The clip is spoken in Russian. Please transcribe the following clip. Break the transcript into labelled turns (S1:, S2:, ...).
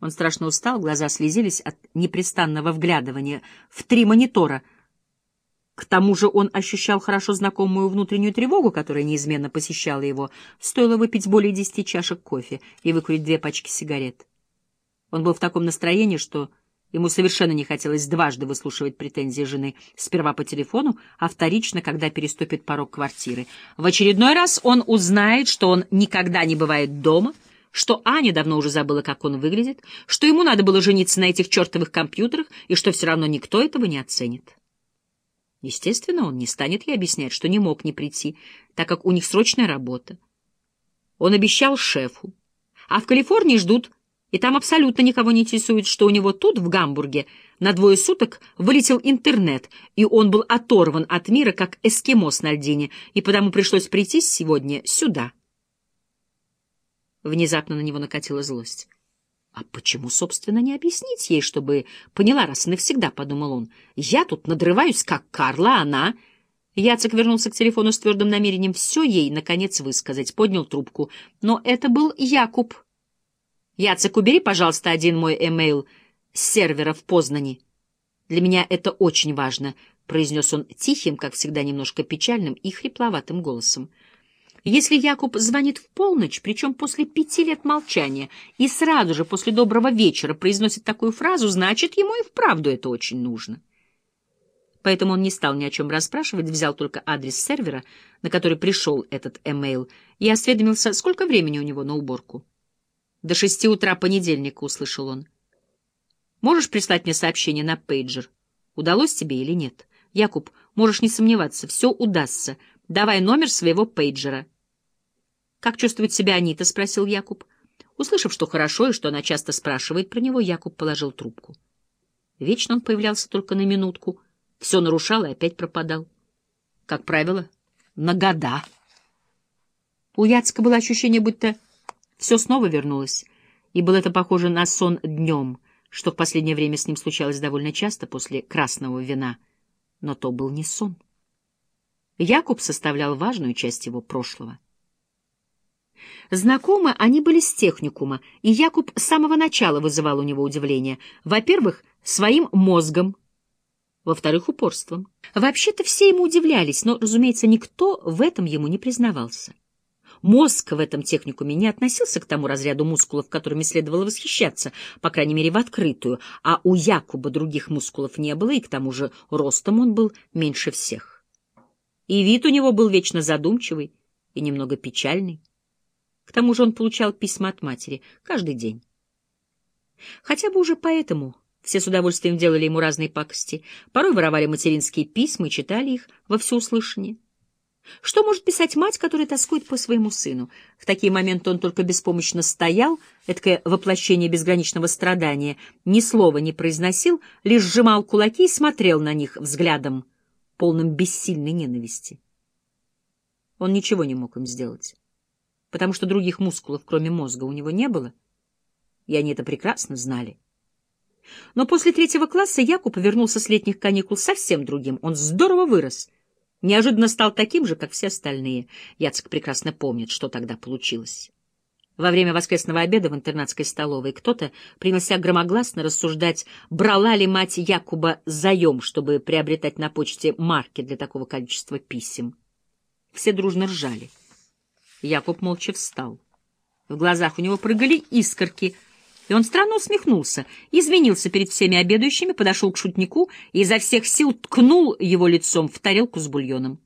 S1: Он страшно устал, глаза слезились от непрестанного вглядывания в три монитора. К тому же он ощущал хорошо знакомую внутреннюю тревогу, которая неизменно посещала его. Стоило выпить более десяти чашек кофе и выкурить две пачки сигарет. Он был в таком настроении, что ему совершенно не хотелось дважды выслушивать претензии жены, сперва по телефону, а вторично, когда переступит порог квартиры. В очередной раз он узнает, что он никогда не бывает дома — что Аня давно уже забыла, как он выглядит, что ему надо было жениться на этих чертовых компьютерах и что все равно никто этого не оценит. Естественно, он не станет ей объяснять, что не мог не прийти, так как у них срочная работа. Он обещал шефу, а в Калифорнии ждут, и там абсолютно никого не интересует, что у него тут, в Гамбурге, на двое суток вылетел интернет, и он был оторван от мира, как эскимос на льдине, и потому пришлось прийти сегодня сюда. Внезапно на него накатила злость. «А почему, собственно, не объяснить ей, чтобы поняла раз и навсегда?» — подумал он. «Я тут надрываюсь, как Карла, а она...» Яцек вернулся к телефону с твердым намерением все ей, наконец, высказать. Поднял трубку. Но это был Якуб. «Яцек, убери, пожалуйста, один мой эмейл с сервера в Познани. Для меня это очень важно», — произнес он тихим, как всегда, немножко печальным и хрипловатым голосом. Если Якуб звонит в полночь, причем после пяти лет молчания, и сразу же после доброго вечера произносит такую фразу, значит, ему и вправду это очень нужно. Поэтому он не стал ни о чем расспрашивать, взял только адрес сервера, на который пришел этот эмейл, и осведомился, сколько времени у него на уборку. «До шести утра понедельника», — услышал он. «Можешь прислать мне сообщение на пейджер? Удалось тебе или нет? Якуб, можешь не сомневаться, все удастся. Давай номер своего пейджера». «Как чувствует себя Анита?» — спросил Якуб. Услышав, что хорошо и что она часто спрашивает про него, Якуб положил трубку. Вечно он появлялся только на минутку, все нарушал и опять пропадал. Как правило, на года. У Яцка было ощущение, будто все снова вернулось, и было это похоже на сон днем, что в последнее время с ним случалось довольно часто после красного вина. Но то был не сон. Якуб составлял важную часть его прошлого. Знакомы они были с техникума, и Якуб с самого начала вызывал у него удивление. Во-первых, своим мозгом, во-вторых, упорством. Вообще-то все ему удивлялись, но, разумеется, никто в этом ему не признавался. Мозг в этом техникуме не относился к тому разряду мускулов, которыми следовало восхищаться, по крайней мере, в открытую, а у Якуба других мускулов не было, и к тому же ростом он был меньше всех. И вид у него был вечно задумчивый и немного печальный. К тому же он получал письма от матери каждый день. Хотя бы уже поэтому все с удовольствием делали ему разные пакости, порой воровали материнские письма и читали их во всеуслышание. Что может писать мать, которая тоскует по своему сыну? В такие моменты он только беспомощно стоял, эткое воплощение безграничного страдания, ни слова не произносил, лишь сжимал кулаки и смотрел на них взглядом, полным бессильной ненависти. Он ничего не мог им сделать потому что других мускулов, кроме мозга, у него не было, и они это прекрасно знали. Но после третьего класса Якуб вернулся с летних каникул совсем другим. Он здорово вырос. Неожиданно стал таким же, как все остальные. Яцек прекрасно помнит, что тогда получилось. Во время воскресного обеда в интернатской столовой кто-то принялся громогласно рассуждать, брала ли мать Якуба заем, чтобы приобретать на почте марки для такого количества писем. Все дружно ржали. Якуб молча встал. В глазах у него прыгали искорки, и он странно усмехнулся, извинился перед всеми обедающими, подошел к шутнику и изо всех сил ткнул его лицом в тарелку с бульоном.